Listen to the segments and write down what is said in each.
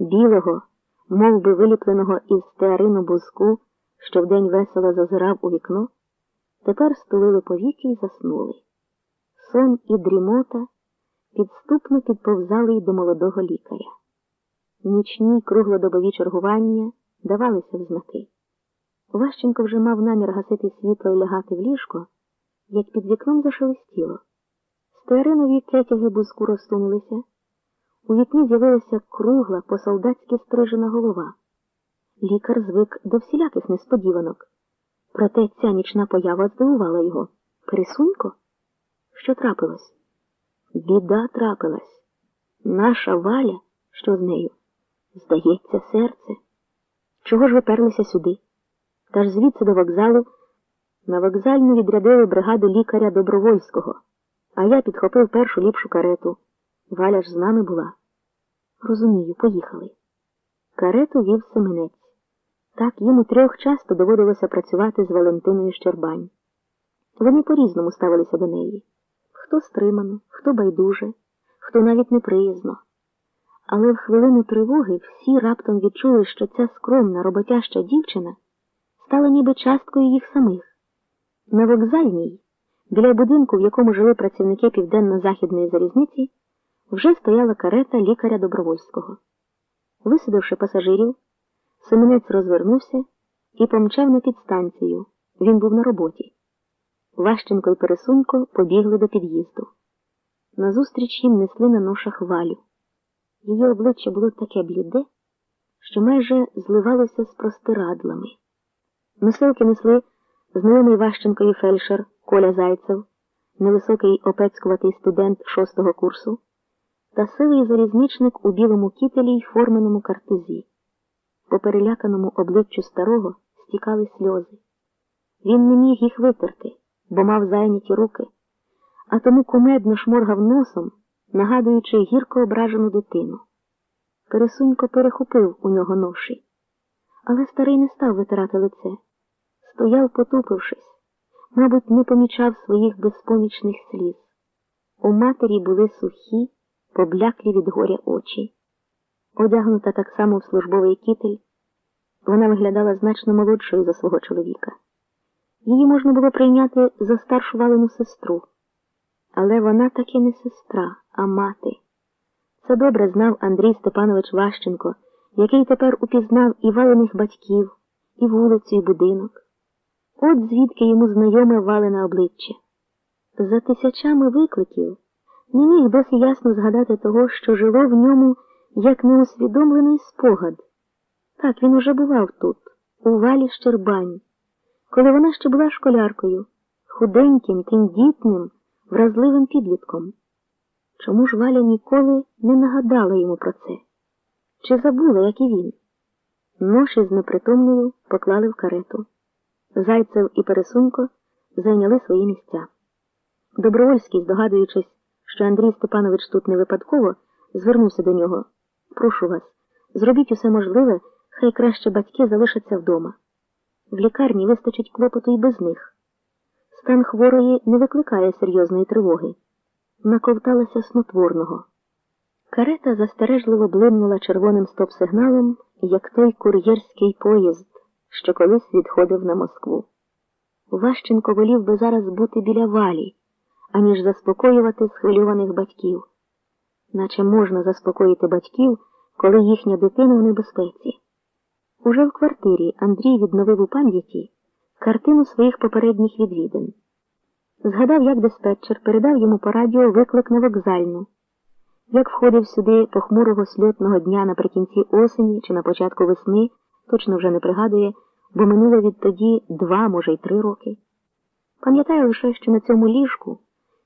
білого, мов би виліпленого із стеарину бузку, що вдень весело зазирав у вікно, тепер стулили повіки і заснули. Сон і дрімота підступно підповзали й до молодого лікаря. Нічні круглодобові чергування давалися в знаки. Ващенко вже мав намір гасити світло і лягати в ліжко, як під вікном зашелестіло. Стеаринові кетяги бузку розсунулися. У вікні з'явилася кругла, по-солдатськи стрижена голова. Лікар звик до всіляких несподіванок. Проте ця нічна поява здивувала його. Пересунько? Що трапилось? Біда трапилась. Наша валя, що з нею? Здається, серце. Чого ж ви перлися сюди? Та ж звідси до вокзалу на вокзальну відрядили бригаду лікаря Добровольського, а я підхопив першу ліпшу карету. Валя ж з нами була. Розумію, поїхали. Карету вів Семенець. Так йому трьох часто доводилося працювати з Валентиною Щербань. Вони по-різному ставилися до неї. Хто стримано, хто байдуже, хто навіть неприязно. Але в хвилину тривоги всі раптом відчули, що ця скромна, роботяща дівчина стала ніби часткою їх самих. На вокзальній, біля будинку, в якому жили працівники Південно-Західної залізниці, вже стояла карета лікаря Добровольського. Висадивши пасажирів, Семенець розвернувся і помчав на підстанцію. Він був на роботі. Ващенко і Пересунько побігли до під'їзду. Назустріч їм несли на ношах валю. Її обличчя було таке бліде, що майже зливалося з простирадлами. Носилки несли знайомий Ващенкові фельдшер Коля Зайцев, невисокий опецькуватий студент шостого курсу та сивий залізничник у білому кітелі й форменому картузі. По переляканому обличчю старого стікали сльози. Він не міг їх витерти, бо мав зайняті руки, а тому кумедно шморгав носом, нагадуючи гірко ображену дитину. Пересунько перехопив у нього ноші, але старий не став витирати лице. Стояв, потупившись, мабуть, не помічав своїх безпомічних сліз. У матері були сухі, побляклі від горя очі. Одягнута так само в службовий кітель, вона виглядала значно молодшою за свого чоловіка. Її можна було прийняти за старшу валену сестру. Але вона таки не сестра, а мати. Це добре знав Андрій Степанович Ващенко, який тепер упізнав і валених батьків, і вулицю, і будинок. От звідки йому знайоме валене обличчя. За тисячами викликів не міг досі ясно згадати того, що жило в ньому як неусвідомлений спогад. Так він уже бував тут, у валі Щербань, коли вона ще була школяркою, худеньким, тендітним, вразливим підлітком. Чому ж Валя ніколи не нагадала йому про це? Чи забула, як і він? Ноші з непритомною поклали в карету. Зайцев і Пересунько зайняли свої місця. Добровольський, здогадуючись, що Андрій Степанович тут не випадково, звернувся до нього. Прошу вас, зробіть усе можливе, хай краще батьки залишаться вдома. В лікарні вистачить клопоту й без них. Стан хворої не викликає серйозної тривоги. Наковталася снотворного. Карета застережливо блимнула червоним стоп-сигналом, як той кур'єрський поїзд, що колись відходив на Москву. Ващенко волів би зараз бути біля валі, аніж заспокоювати схвильованих батьків. Наче можна заспокоїти батьків, коли їхня дитина в небезпеці. Уже в квартирі Андрій відновив у пам'яті картину своїх попередніх відвідин. Згадав, як диспетчер передав йому по радіо виклик на вокзальну, як входив сюди похмурого сльотного дня наприкінці осені чи на початку весни, точно вже не пригадує, бо минуло відтоді два, може й три роки. Пам'ятаю лише, що на цьому ліжку,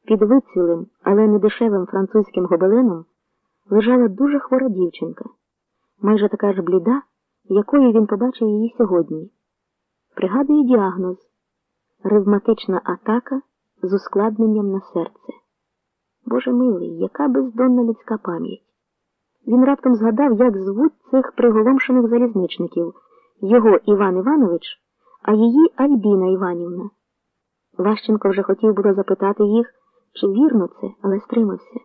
під вицвілим, але не дешевим французьким гобеленом, лежала дуже хвора дівчинка, майже така ж бліда, якою він побачив її сьогодні. Пригадує діагноз ревматична атака з ускладненням на серце. Боже милий, яка бездонна людська пам'ять. Він раптом згадав, як звуть цих приголомшених залізничників його Іван Іванович, а її Альбіна Іванівна. Ващенко вже хотів було запитати їх, чи вірно це, але стримався.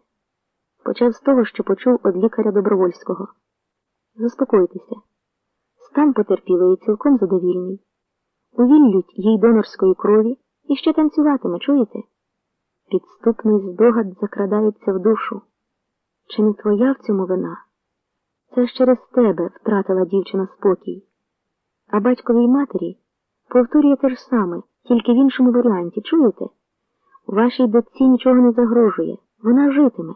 Почав з того, що почув від лікаря Добровольського. заспокойтеся. Стан потерпілої цілком задовільний. Увіллють їй донорської крові і ще танцюватиме, чуєте? Підступний здогад закрадається в душу. Чи не твоя в цьому вина? Це ж через тебе втратила дівчина спокій. А батьковій матері повторює те ж саме, тільки в іншому варіанті, чуєте? Вашій дочці нічого не загрожує, вона житиме.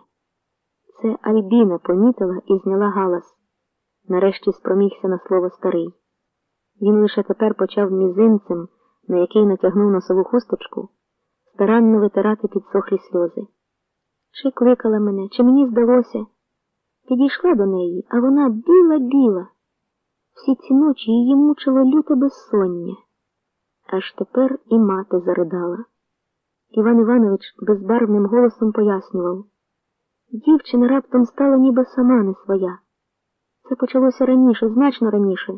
Це Альбіна помітила і зняла галас. Нарешті спромігся на слово старий. Він лише тепер почав мізинцем, на який натягнув носову хусточку, старанно витирати підсохлі сльози. Чи кликала мене, чи мені здалося? Підійшла до неї, а вона біла-біла. Всі ці ночі її мучило люте безсоння. Аж тепер і мати заридала. Іван Іванович безбарвним голосом пояснював. Дівчина раптом стала ніби сама не своя. Це почалося раніше, значно раніше.